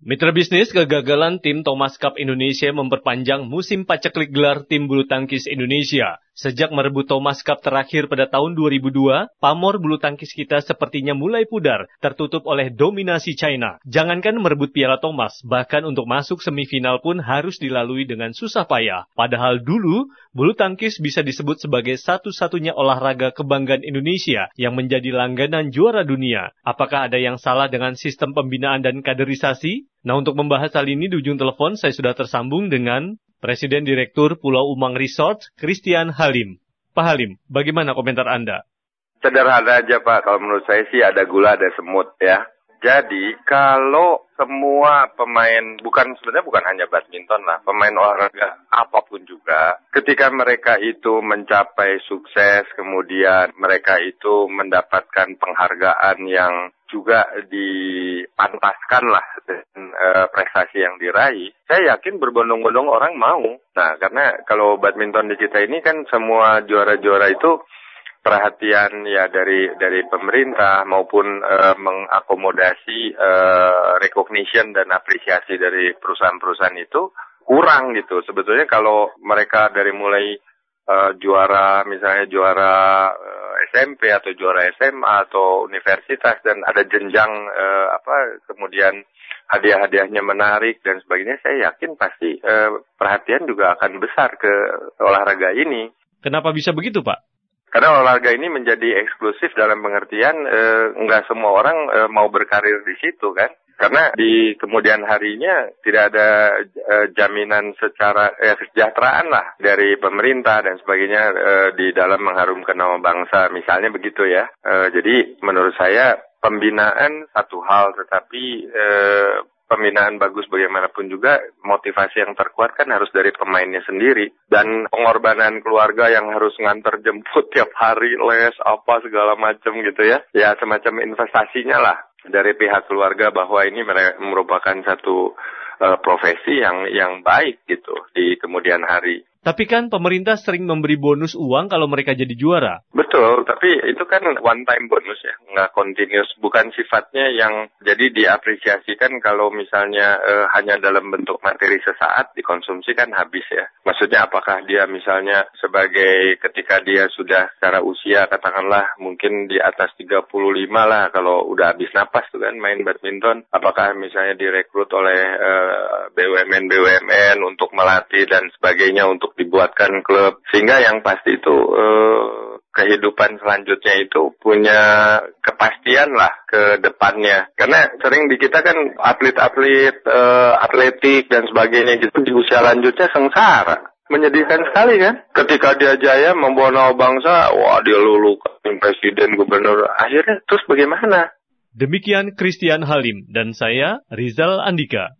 Mitra bisnis kegagalan tim Thomas Cup Indonesia memperpanjang musim paceklik gelar tim bulu tangkis Indonesia. Sejak merebut Thomas Cup terakhir pada tahun 2002, pamor bulu tangkis kita sepertinya mulai pudar, tertutup oleh dominasi China. Jangankan merebut Piala Thomas, bahkan untuk masuk semifinal pun harus dilalui dengan susah payah. Padahal dulu, bulu tangkis bisa disebut sebagai satu-satunya olahraga kebanggaan Indonesia yang menjadi langganan juara dunia. Apakah ada yang salah dengan sistem pembinaan dan kaderisasi? Nah untuk membahas hal ini di ujung telepon saya sudah tersambung dengan Presiden Direktur Pulau Umang Resort, Christian Halim. Pak Halim, bagaimana komentar Anda? Sederhana aja Pak, kalau menurut saya sih ada gula ada semut ya. Jadi kalau semua pemain bukan sebenarnya bukan hanya badminton lah, pemain olahraga apa pun juga, ketika mereka itu mencapai sukses, kemudian mereka itu mendapatkan penghargaan yang juga dipantaskan lah dengan e, prestasi yang diraih, saya yakin berbondong-bondong orang mau. Nah, karena kalau badminton di kita ini kan semua juara-juara itu perhatian ya dari dari pemerintah maupun uh, mengakomodasi uh, recognition dan apresiasi dari perusahaan-perusahaan itu kurang gitu. Sebetulnya kalau mereka dari mulai uh, juara misalnya juara uh, SMP atau juara SMA atau universitas dan ada jenjang uh, apa kemudian hadiah-hadiahnya menarik dan sebagainya, saya yakin pasti uh, perhatian juga akan besar ke olahraga ini. Kenapa bisa begitu, Pak? Karena olahraga ini menjadi eksklusif dalam pengertian eh, nggak semua orang eh, mau berkarir di situ kan. Karena di kemudian harinya tidak ada eh, jaminan secara eh, kesejahteraan lah dari pemerintah dan sebagainya eh, di dalam mengharumkan nama bangsa, misalnya begitu ya. Eh, jadi menurut saya pembinaan satu hal, tetapi eh, pembinaan bagus bagaimanapun juga motivasi yang terkuat kan harus dari pemainnya sendiri. Dan pengorbanan keluarga yang harus nganter jemput tiap hari les apa segala macam gitu ya. Ya semacam investasinya lah dari pihak keluarga bahwa ini merupakan satu uh, profesi yang yang baik gitu di kemudian hari tapi kan pemerintah sering memberi bonus uang kalau mereka jadi juara. Betul, tapi itu kan one time bonus ya, nggak continuous. Bukan sifatnya yang jadi diapresiasikan kalau misalnya uh, hanya dalam bentuk materi sesaat dikonsumsi kan habis ya. Maksudnya apakah dia misalnya sebagai ketika dia sudah secara usia katakanlah mungkin di atas 35 lah kalau udah habis napas tuh kan main badminton. Apakah misalnya direkrut oleh eh, BUMN-BUMN untuk melatih dan sebagainya untuk dibuatkan klub. Sehingga yang pasti itu uh, kehidupan selanjutnya itu punya kepastian lah ke depannya. Karena sering di kita kan atlet-atlet uh, atletik dan sebagainya gitu di usia lanjutnya sengsara. Menyedihkan sekali kan? Ketika dia jaya membawa bangsa wah dia lulu presiden gubernur. Akhirnya terus bagaimana? Demikian Christian Halim dan saya Rizal Andika.